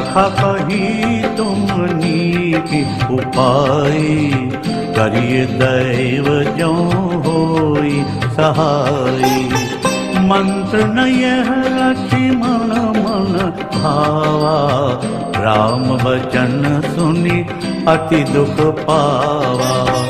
कही तुम नीति उपाय? करिए दैव जो होई सहाय। मंत्र न यह लक्ष्मण मन भावा। राम वचन सुनि अति दुख पावा।